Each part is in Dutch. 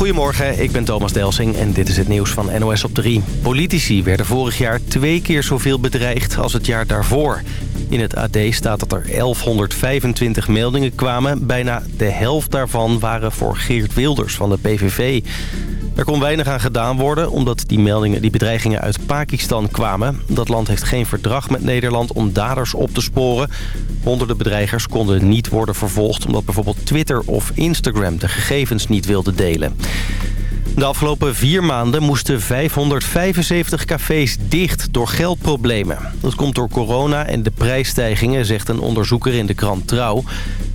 Goedemorgen, ik ben Thomas Delsing en dit is het nieuws van NOS op 3. Politici werden vorig jaar twee keer zoveel bedreigd als het jaar daarvoor. In het AD staat dat er 1125 meldingen kwamen. Bijna de helft daarvan waren voor Geert Wilders van de PVV. Er kon weinig aan gedaan worden omdat die, meldingen, die bedreigingen uit Pakistan kwamen. Dat land heeft geen verdrag met Nederland om daders op te sporen. Honderden bedreigers konden niet worden vervolgd... omdat bijvoorbeeld Twitter of Instagram de gegevens niet wilden delen. De afgelopen vier maanden moesten 575 cafés dicht door geldproblemen. Dat komt door corona en de prijsstijgingen, zegt een onderzoeker in de krant Trouw.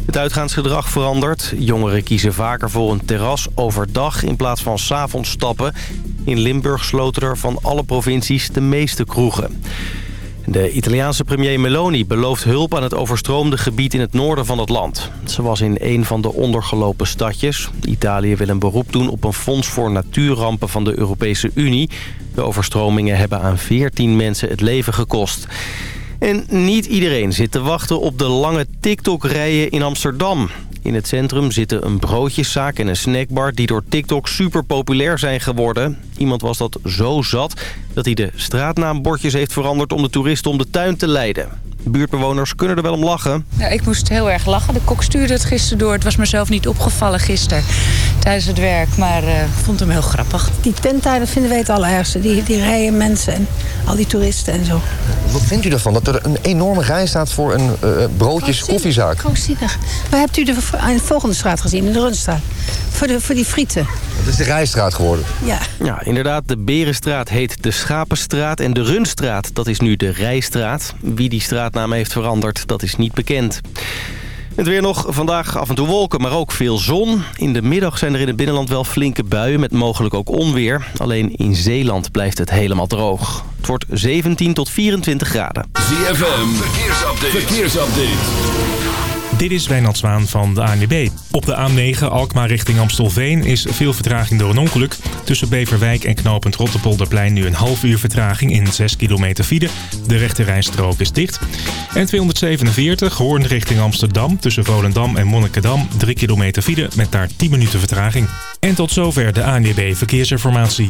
Het uitgaansgedrag verandert. Jongeren kiezen vaker voor een terras overdag in plaats van s'avonds stappen. In Limburg sloten er van alle provincies de meeste kroegen. De Italiaanse premier Meloni belooft hulp aan het overstroomde gebied in het noorden van het land. Ze was in een van de ondergelopen stadjes. Italië wil een beroep doen op een fonds voor natuurrampen van de Europese Unie. De overstromingen hebben aan 14 mensen het leven gekost. En niet iedereen zit te wachten op de lange TikTok-rijen in Amsterdam. In het centrum zitten een broodjeszaak en een snackbar die door TikTok super populair zijn geworden. Iemand was dat zo zat dat hij de straatnaambordjes heeft veranderd om de toeristen om de tuin te leiden. Buurtbewoners kunnen er wel om lachen. Ja, ik moest heel erg lachen. De kok stuurde het gisteren door. Het was mezelf niet opgevallen gisteren tijdens het werk. Maar ik uh, vond hem heel grappig. Die tenttijden vinden wij het allerergste. Die, die rijen mensen en al die toeristen en zo. Wat vindt u ervan dat er een enorme rij staat voor een uh, broodjes koffiezaak? Krankzinnig. Maar hebt u de, de volgende straat gezien, in de Runstraat? Voor, de, voor die frieten. Het is de Rijstraat geworden. Ja. Ja, inderdaad. De Berenstraat heet de Schapenstraat. En de Runstraat, dat is nu de Rijstraat. Wie die straatnaam heeft veranderd, dat is niet bekend. Het weer nog. Vandaag af en toe wolken, maar ook veel zon. In de middag zijn er in het binnenland wel flinke buien met mogelijk ook onweer. Alleen in Zeeland blijft het helemaal droog. Het wordt 17 tot 24 graden. ZFM, verkeersupdate. verkeersupdate. Dit is Wijnald Zwaan van de ANWB. Op de A9 Alkmaar richting Amstelveen is veel vertraging door een ongeluk. Tussen Beverwijk en knooppunt Rotterpolderplein nu een half uur vertraging in 6 kilometer file. De rechte rijstrook is dicht. En 247 Hoorn richting Amsterdam tussen Volendam en Monnikendam 3 kilometer file met daar 10 minuten vertraging. En tot zover de ANWB Verkeersinformatie.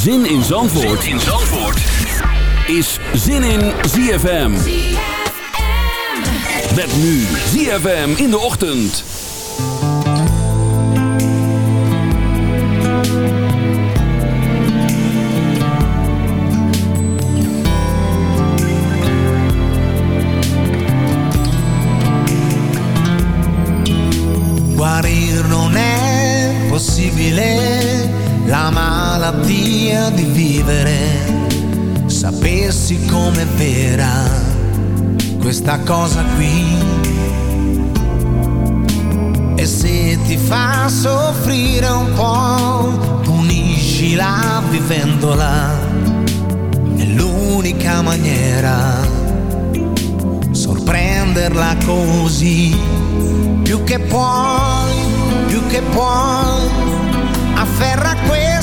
Zin in Zandvoort, in Zandvoort. is Zin in ZFM. Met nu ZFM in de ochtend. Guarir non è possibile la malattia di vivere, sapessi com'è vera questa cosa qui. E se ti fa soffrire un po', puniscila vivendola, è l'unica maniera, sorprenderla così, più che puoi, più che puoi afferra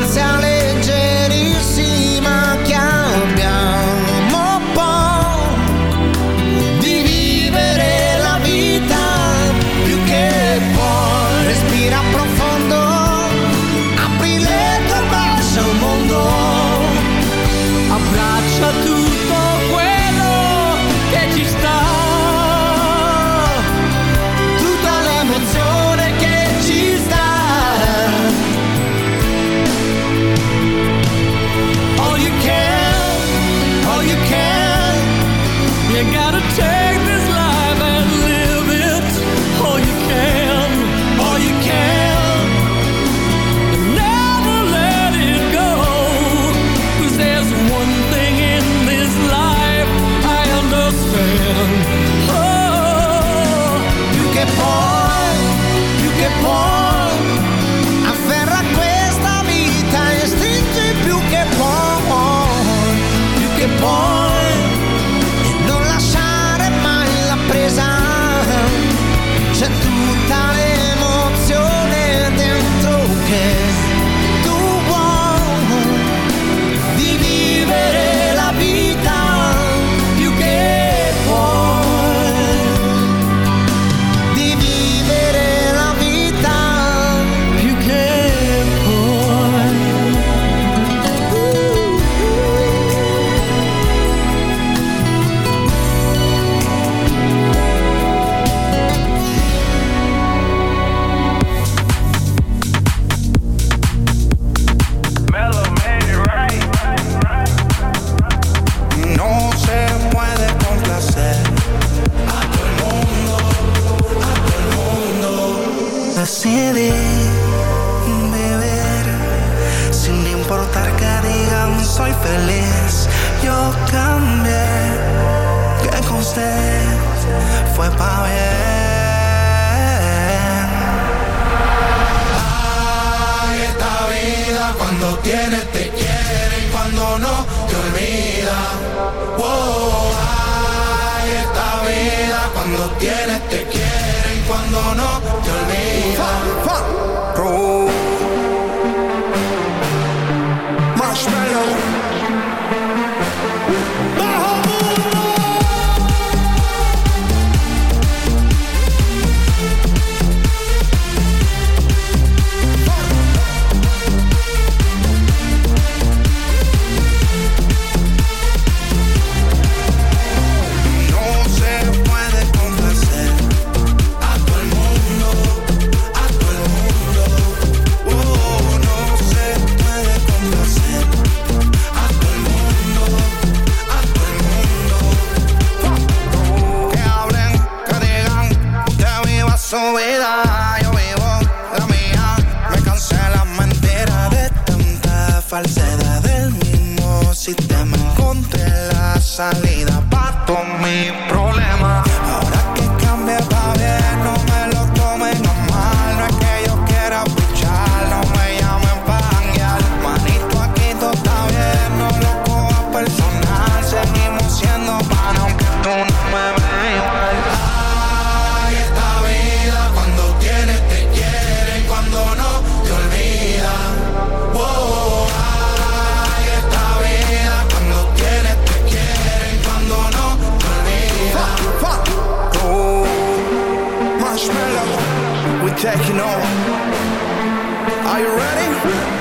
salsa leggerissima nada se ve de. Sin importar que digan soy feliz, yo cambié. Que con usted fue pa' ver. Ay, esta vida cuando tienes te quiere y cuando no te olvida. Wow, ay, esta vida cuando tienes te quiere cuando no te olvidas. taking over. Are you ready?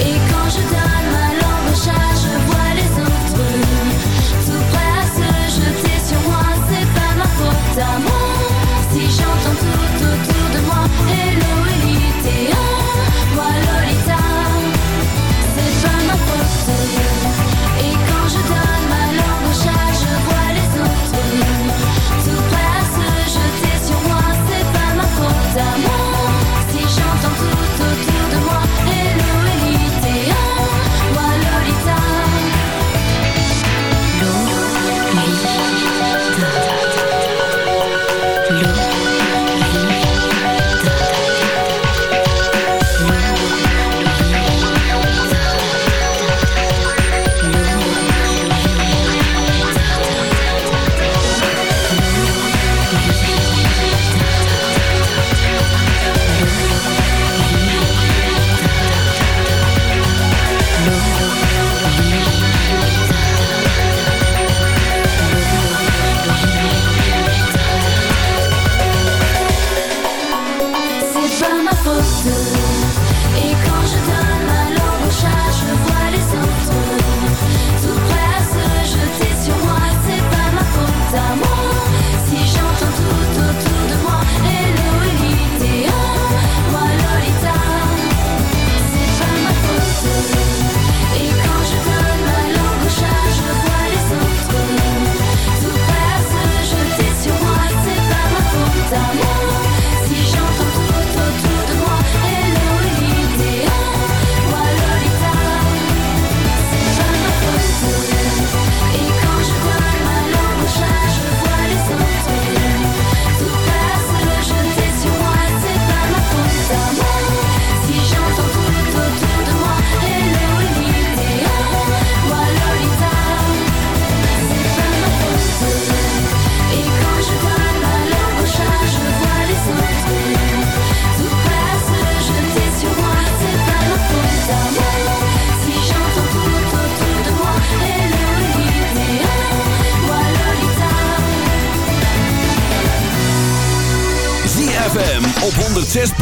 Et quand je donne ma langue au chat, je vois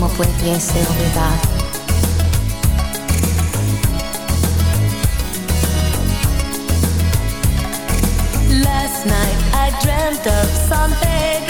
como pudiese olvidar. Last night I dreamt of something.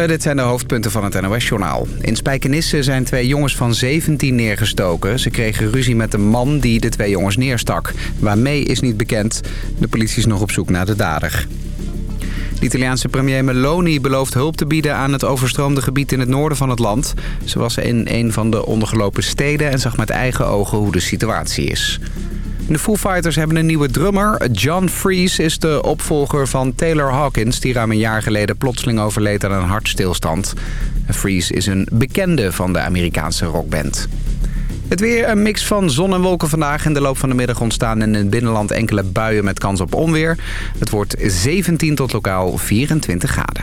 Eh, dit zijn de hoofdpunten van het NOS-journaal. In Spijkenisse zijn twee jongens van 17 neergestoken. Ze kregen ruzie met de man die de twee jongens neerstak. Waarmee is niet bekend. De politie is nog op zoek naar de dader. De Italiaanse premier Meloni belooft hulp te bieden aan het overstroomde gebied in het noorden van het land. Ze was in een van de ondergelopen steden en zag met eigen ogen hoe de situatie is. De Foo Fighters hebben een nieuwe drummer. John Fries is de opvolger van Taylor Hawkins... die ruim een jaar geleden plotseling overleed aan een hartstilstand. Fries is een bekende van de Amerikaanse rockband. Het weer, een mix van zon en wolken vandaag. In de loop van de middag ontstaan in het binnenland enkele buien met kans op onweer. Het wordt 17 tot lokaal 24 graden.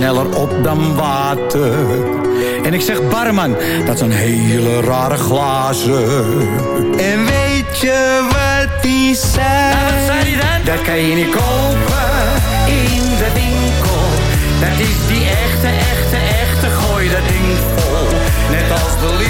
Sneller op dan water. En ik zeg barman, dat zijn hele rare glazen. En weet je wat die zei? Nou, wat zei die dan? Dat kan je niet kopen in de winkel. Dat is die echte, echte, echte, gooi dat ding vol. Net als de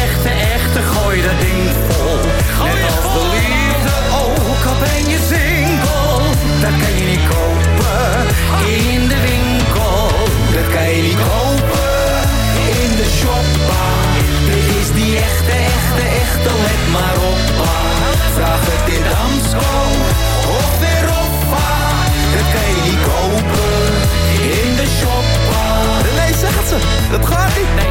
maar oppa. Vraag het in Damsko of Veroppa. Dat kan je niet kopen in de shoppa. Nee, zegt ze, het gaat niet.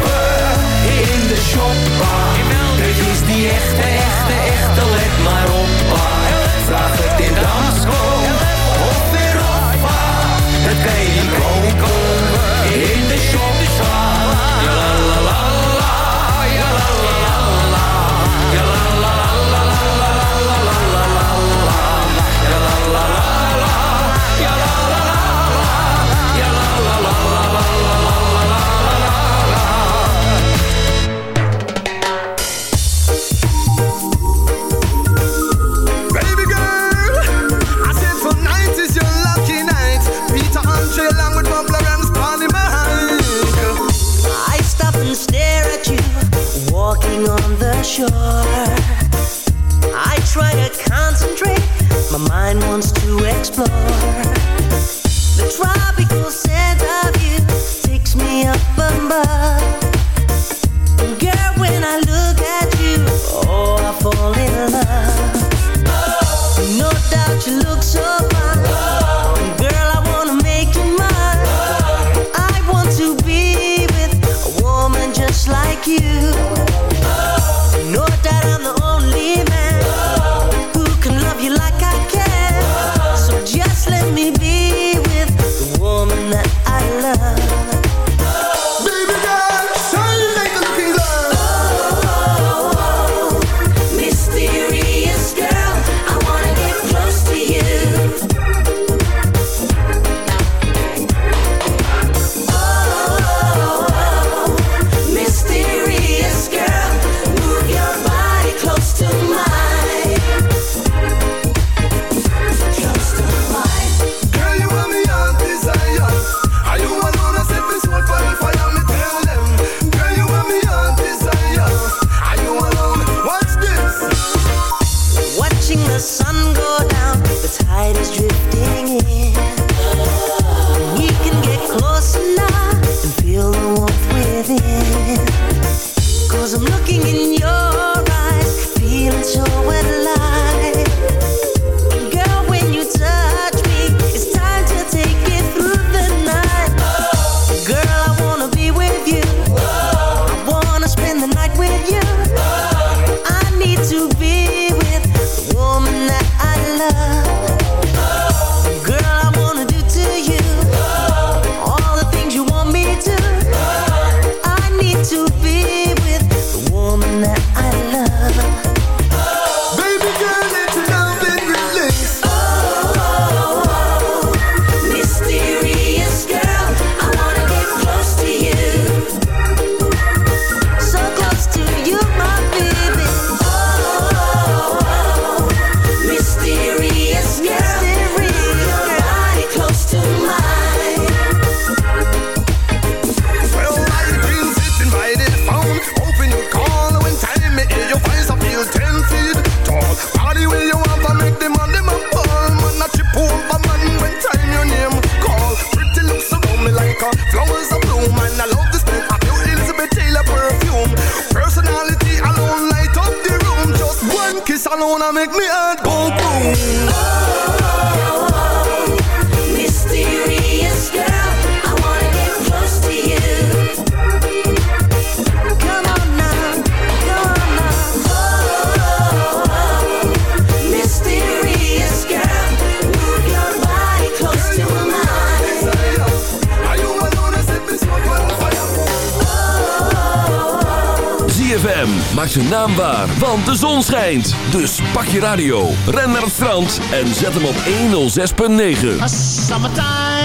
Maak zijn naam waar, want de zon schijnt. Dus pak je radio, ren naar het strand en zet hem op 106.9.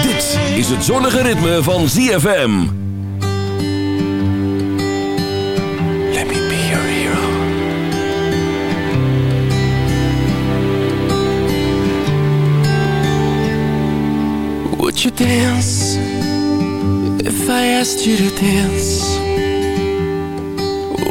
Dit is het zonnige ritme van ZFM. Let me be your hero. Would you dance if I asked you to dance?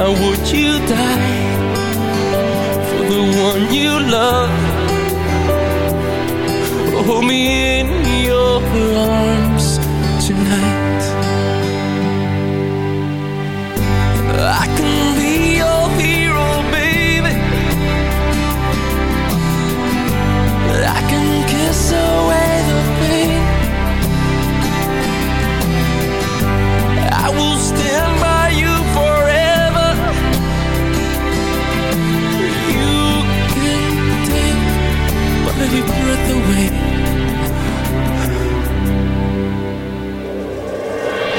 now would you die for the one you love? Hold me in your arms.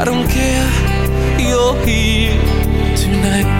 I don't care, you're here tonight.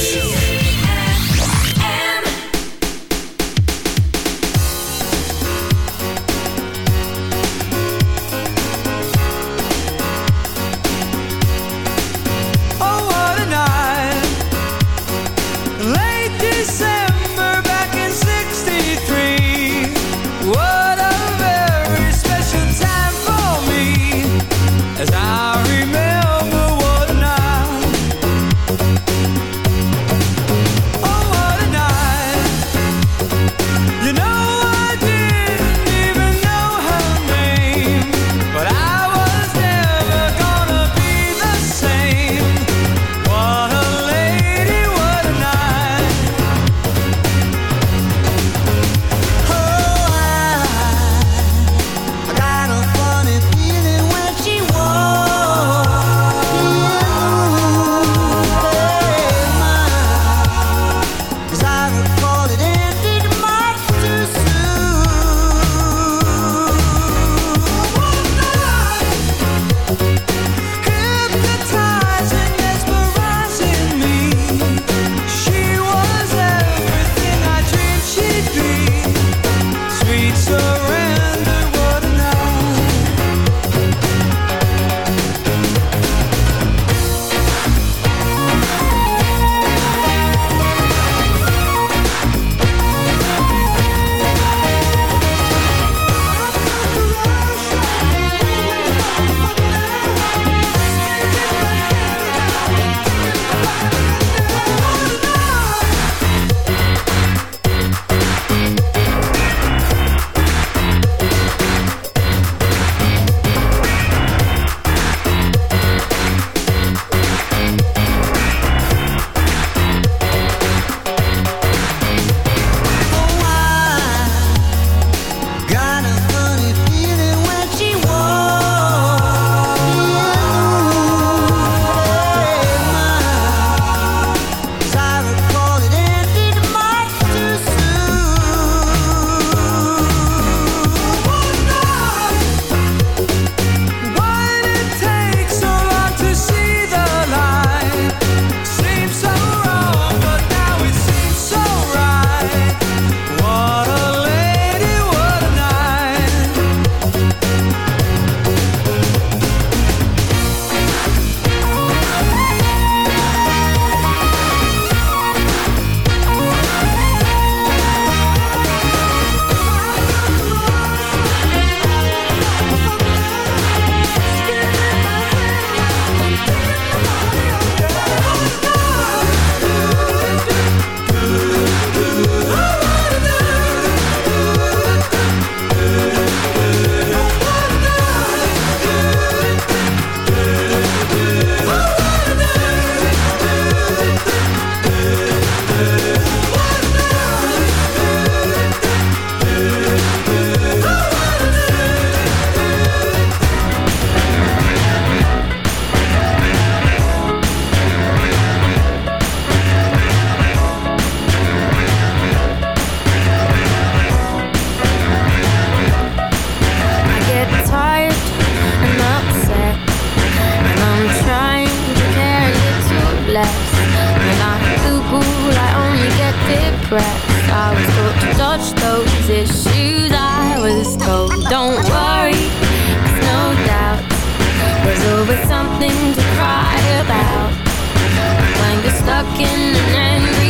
regrets. I was told to dodge those issues. I was told, don't worry, there's no doubt. There's always something to cry about. When you're stuck in an end.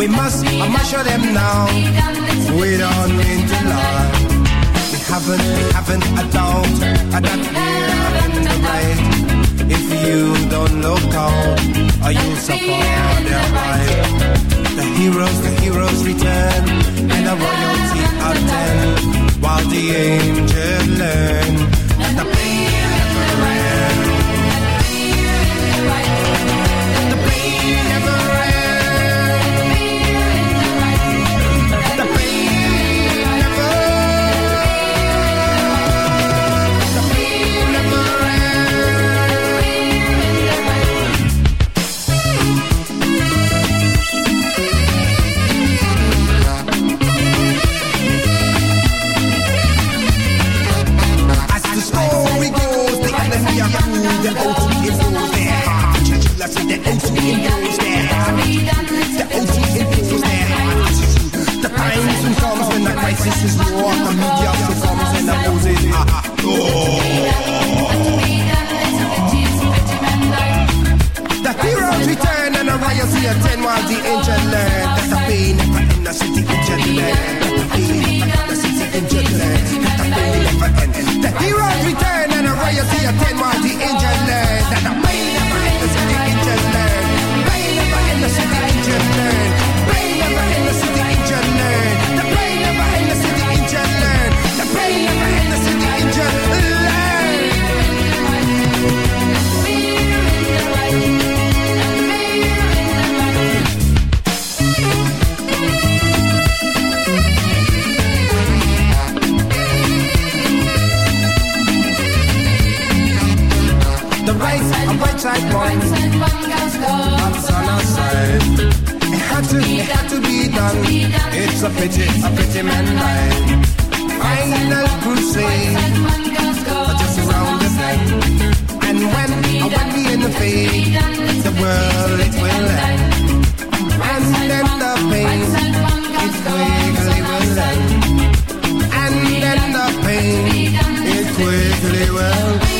we must, I must show them now. We don't mean to lie. We haven't, we haven't a doubt that we haven't the right. If you don't look out, are you'll their right. The heroes, the heroes return, and the royalty attend, while the angels learn that the pain never ends. The pain never ends. this is war the media so comes and opposes ah. The heroes return and the riots attend while the ancient land That's the pain in the city in Jerusalem right side, a right side one. On our side. It had to, it had to be done. It's a pity, a pity man died. Final crusade, just around the bend. And when, when we in the fade, the world it will end. And then the pain, it quickly will end. And then the pain, it quickly will end.